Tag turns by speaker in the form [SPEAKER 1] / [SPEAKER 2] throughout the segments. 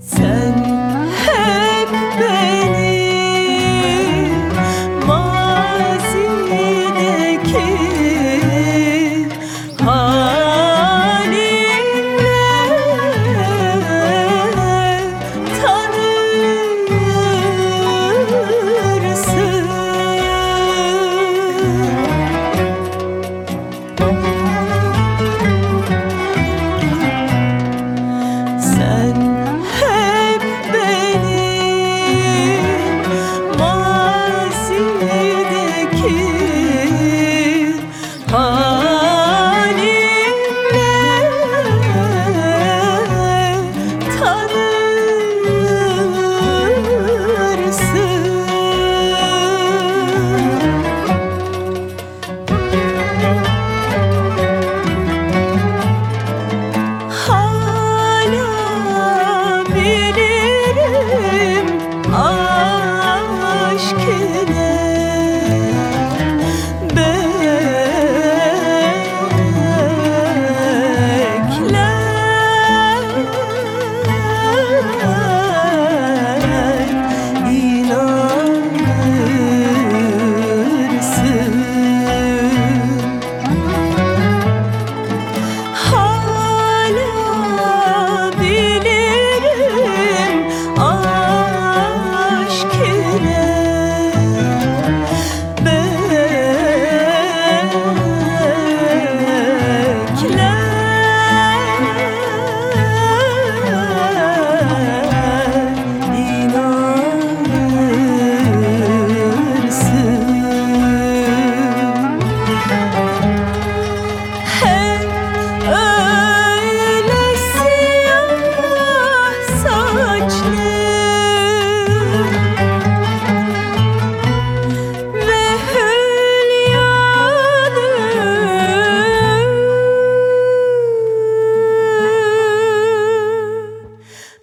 [SPEAKER 1] Sen hep beni mazideki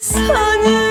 [SPEAKER 1] 사냥